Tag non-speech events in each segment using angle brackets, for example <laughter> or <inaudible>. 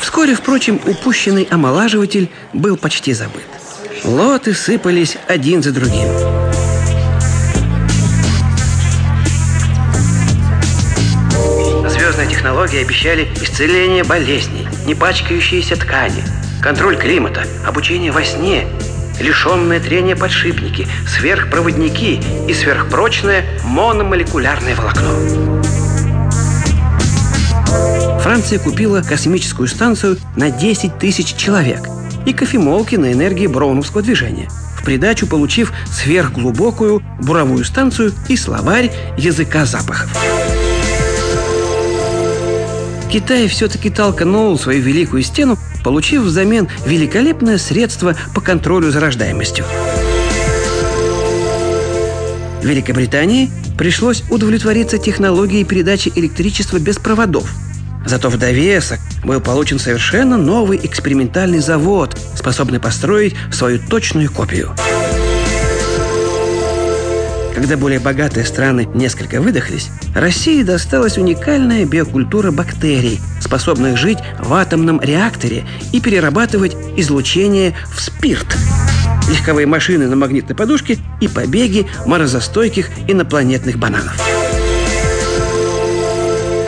Вскоре, впрочем, упущенный омолаживатель был почти забыт. Лоты сыпались один за другим. Звездные технологии обещали исцеление болезней, не пачкающиеся ткани, контроль климата, обучение во сне, лишенные трения подшипники, сверхпроводники и сверхпрочное мономолекулярное волокно. Франция купила космическую станцию на 10 тысяч человек и кофемолки на энергии броуновского движения, в придачу получив сверхглубокую буровую станцию и словарь языка запахов. Китай все-таки толкнул свою великую стену, получив взамен великолепное средство по контролю за рождаемостью. Великобритании пришлось удовлетвориться технологией передачи электричества без проводов – Зато в довесок был получен совершенно новый экспериментальный завод, способный построить свою точную копию. Когда более богатые страны несколько выдохлись, России досталась уникальная биокультура бактерий, способных жить в атомном реакторе и перерабатывать излучение в спирт. Легковые машины на магнитной подушке и побеги морозостойких инопланетных бананов.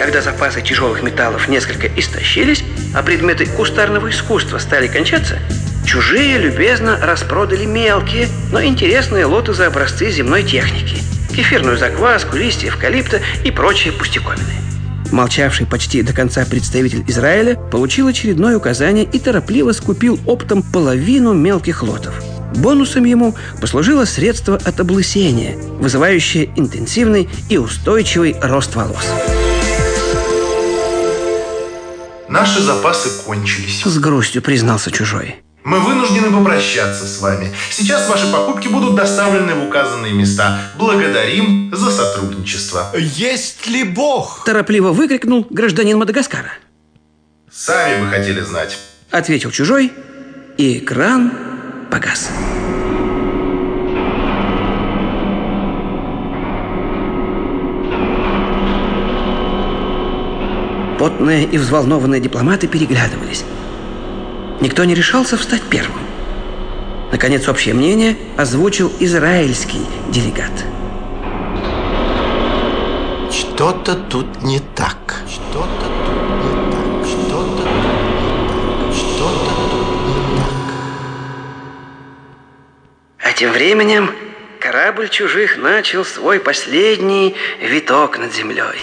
Когда запасы тяжелых металлов несколько истощились, а предметы кустарного искусства стали кончаться, чужие любезно распродали мелкие, но интересные лоты за образцы земной техники. Кефирную закваску, листья эвкалипта и прочие пустяковины. Молчавший почти до конца представитель Израиля получил очередное указание и торопливо скупил оптом половину мелких лотов. Бонусом ему послужило средство от облысения, вызывающее интенсивный и устойчивый рост волос. Наши запасы кончились. С грустью признался чужой. Мы вынуждены попрощаться с вами. Сейчас ваши покупки будут доставлены в указанные места. Благодарим за сотрудничество. Есть ли Бог? Торопливо выкрикнул гражданин Мадагаскара. Сами бы хотели знать. Ответил чужой, и экран погас. Потные и взволнованные дипломаты переглядывались. Никто не решался встать первым. Наконец, общее мнение озвучил израильский делегат. Что-то тут не так. Что-то тут не так. Что-то тут не так. Что-то тут не так. А тем временем корабль чужих начал свой последний виток над землей.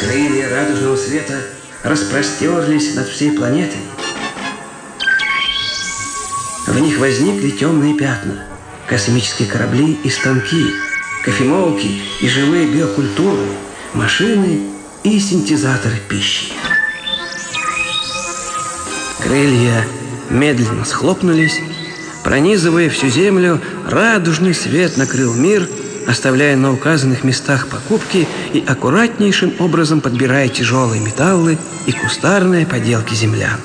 Крылья радужного света распростерлись над всей планетой. В них возникли темные пятна, космические корабли и станки, кофемолки и живые биокультуры, машины и синтезаторы пищи. Крылья медленно схлопнулись, пронизывая всю землю, радужный свет накрыл мир – оставляя на указанных местах покупки и аккуратнейшим образом подбирая тяжелые металлы и кустарные поделки землян.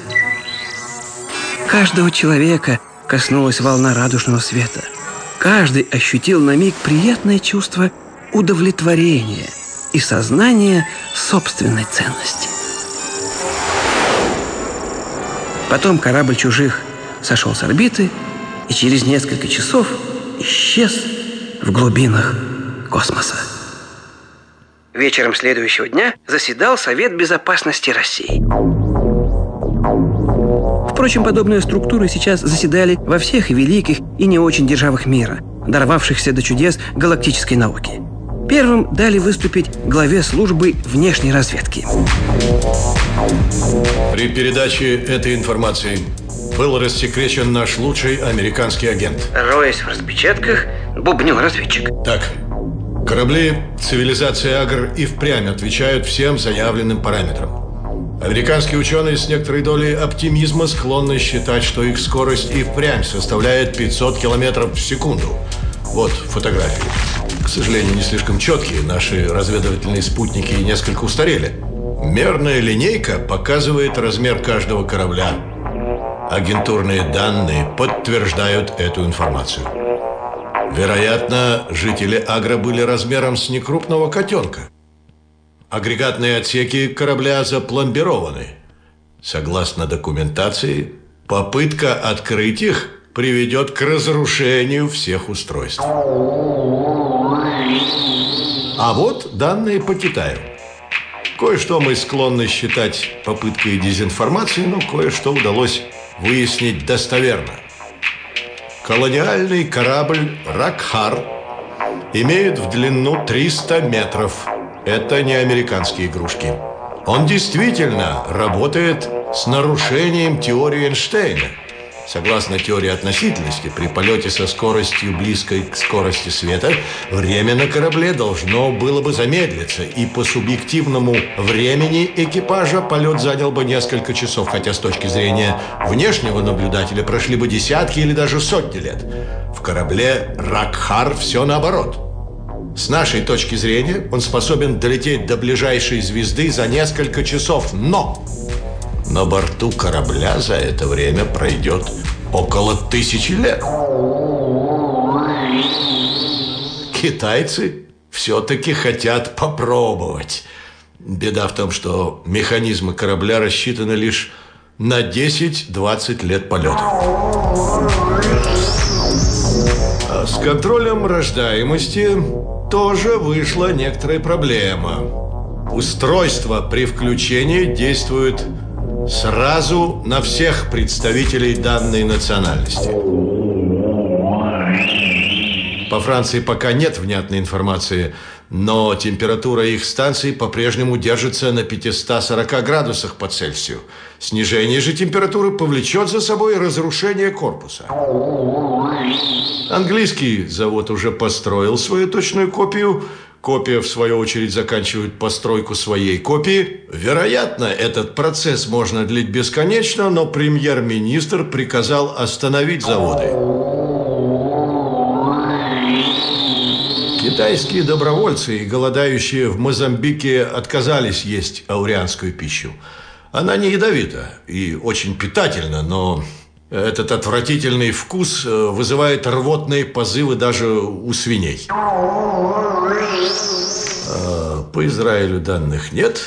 Каждого человека коснулась волна радужного света. Каждый ощутил на миг приятное чувство удовлетворения и сознания собственной ценности. Потом корабль чужих сошел с орбиты и через несколько часов исчез в глубинах космоса. Вечером следующего дня заседал Совет Безопасности России. Впрочем, подобные структуры сейчас заседали во всех великих и не очень державах мира, дорвавшихся до чудес галактической науки. Первым дали выступить главе службы внешней разведки. При передаче этой информации был рассекречен наш лучший американский агент. Роясь в распечатках, бубнил разведчик. Так, корабли цивилизации Агр и впрямь отвечают всем заявленным параметрам. Американские ученые с некоторой долей оптимизма склонны считать, что их скорость и впрямь составляет 500 километров в секунду. Вот фотографии. К сожалению, не слишком четкие. Наши разведывательные спутники несколько устарели. Мерная линейка показывает размер каждого корабля, Агентурные данные подтверждают эту информацию. Вероятно, жители Агра были размером с некрупного котенка. Агрегатные отсеки корабля запломбированы. Согласно документации, попытка открыть их приведет к разрушению всех устройств. А вот данные по Китаю. Кое-что мы склонны считать попыткой дезинформации, но кое-что удалось выяснить достоверно. Колониальный корабль «Ракхар» имеет в длину 300 метров. Это не американские игрушки. Он действительно работает с нарушением теории Эйнштейна – Согласно теории относительности, при полете со скоростью близкой к скорости света, время на корабле должно было бы замедлиться, и по субъективному времени экипажа полет занял бы несколько часов, хотя с точки зрения внешнего наблюдателя прошли бы десятки или даже сотни лет. В корабле «Ракхар» все наоборот. С нашей точки зрения он способен долететь до ближайшей звезды за несколько часов, но на борту корабля за это время пройдет около тысячи лет. Китайцы все-таки хотят попробовать. Беда в том, что механизмы корабля рассчитаны лишь на 10-20 лет полета. А с контролем рождаемости тоже вышла некоторая проблема. Устройство при включении действует сразу на всех представителей данной национальности. По Франции пока нет внятной информации, но температура их станций по-прежнему держится на 540 градусах по Цельсию. Снижение же температуры повлечет за собой разрушение корпуса. Английский завод уже построил свою точную копию – Копия, в свою очередь, заканчивает постройку своей копии. Вероятно, этот процесс можно длить бесконечно, но премьер-министр приказал остановить заводы. Китайские добровольцы и голодающие в Мозамбике отказались есть аурианскую пищу. Она не ядовита и очень питательна, но этот отвратительный вкус э, вызывает рвотные позывы даже у свиней. По Израилю данных нет.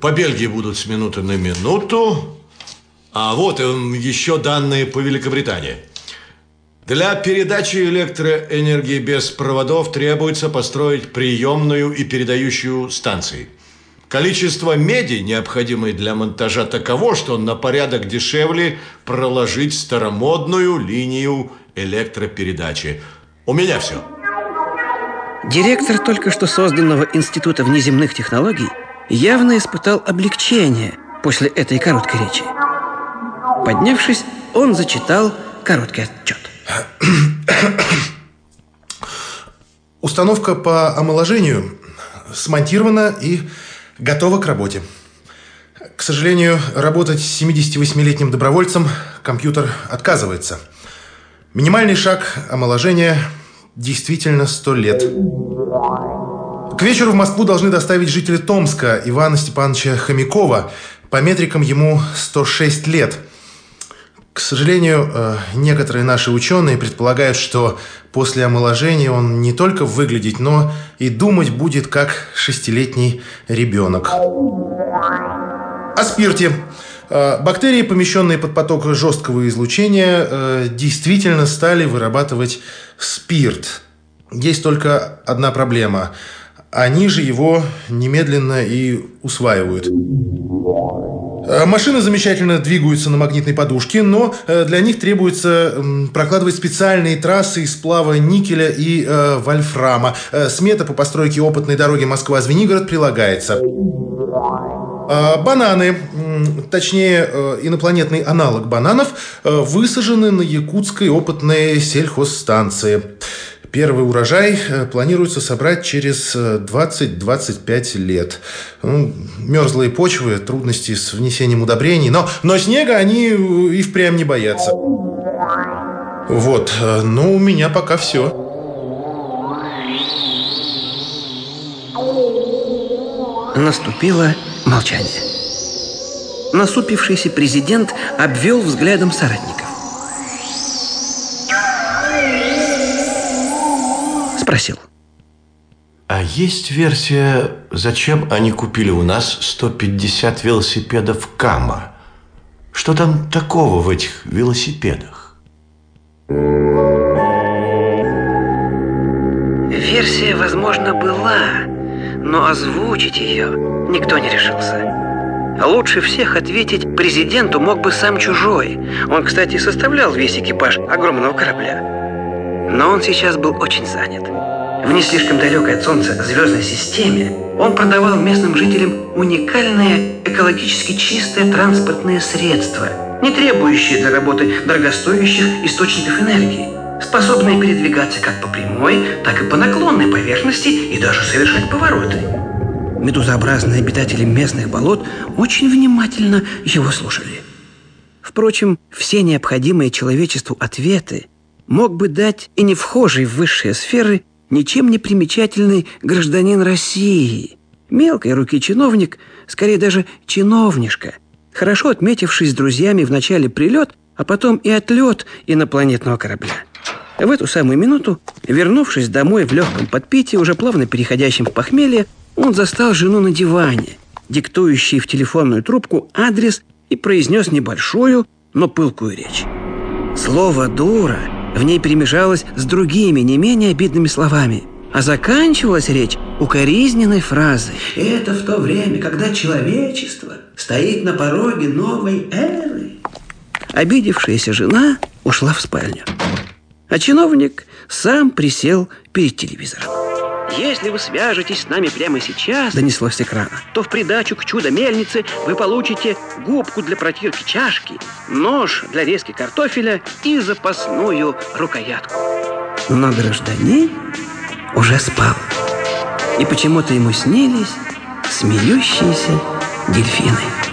По Бельгии будут с минуты на минуту. А вот еще данные по Великобритании. Для передачи электроэнергии без проводов требуется построить приемную и передающую станции – Количество меди, необходимой для монтажа, таково, что на порядок дешевле проложить старомодную линию электропередачи. У меня все. Директор только что созданного Института внеземных технологий явно испытал облегчение после этой короткой речи. Поднявшись, он зачитал короткий отчет. <coughs> Установка по омоложению смонтирована и Готова к работе. К сожалению, работать с 78-летним добровольцем компьютер отказывается. Минимальный шаг омоложения действительно 100 лет. К вечеру в Москву должны доставить жители Томска Ивана Степановича Хомякова. По метрикам ему 106 лет – к сожалению, э, некоторые наши ученые предполагают, что после омоложения он не только выглядеть, но и думать будет как шестилетний ребенок. О спирте. Э, бактерии, помещенные под поток жесткого излучения, э, действительно стали вырабатывать спирт. Есть только одна проблема. Они же его немедленно и усваивают. Э, машины замечательно двигаются на магнитной подушке, но для них требуется прокладывать специальные трассы из сплава никеля и э, вольфрама. Смета по постройке опытной дороги Москва-Звенигород прилагается. Бананы, точнее инопланетный аналог бананов, высажены на якутской опытной сельхозстанции. Первый урожай э, планируется собрать через 20-25 э, лет. Ну, мерзлые почвы, трудности с внесением удобрений, но, но снега они э, и впрямь не боятся. Вот, ну у меня пока все. Наступило молчание. Насупившийся президент обвел взглядом соратников. Попросил. А есть версия, зачем они купили у нас 150 велосипедов Кама? Что там такого в этих велосипедах? Версия, возможно, была, но озвучить ее никто не решился. Лучше всех ответить президенту мог бы сам чужой. Он, кстати, составлял весь экипаж огромного корабля. Но он сейчас был очень занят. В не слишком далекой от Солнца звездной системе он продавал местным жителям уникальные экологически чистые транспортные средства, не требующие для работы дорогостоящих источников энергии, способные передвигаться как по прямой, так и по наклонной поверхности и даже совершать повороты. Медузообразные обитатели местных болот очень внимательно его слушали. Впрочем, все необходимые человечеству ответы мог бы дать и не вхожий в высшие сферы ничем не примечательный гражданин России, мелкой руки чиновник, скорее даже чиновнишка, хорошо отметившись с друзьями в начале прилет, а потом и отлет инопланетного корабля. В эту самую минуту, вернувшись домой в легком подпитии, уже плавно переходящем в похмелье, он застал жену на диване, диктующий в телефонную трубку адрес и произнес небольшую, но пылкую речь. Слово «дура» в ней перемешалось с другими, не менее обидными словами. А заканчивалась речь укоризненной фразой. «Это в то время, когда человечество стоит на пороге новой эры». Обидевшаяся жена ушла в спальню. А чиновник сам присел перед телевизором. Если вы свяжетесь с нами прямо сейчас, донеслось с экрана, то в придачу к чудо-мельнице вы получите губку для протирки чашки, нож для резки картофеля и запасную рукоятку. Но гражданин уже спал. И почему-то ему снились смеющиеся дельфины.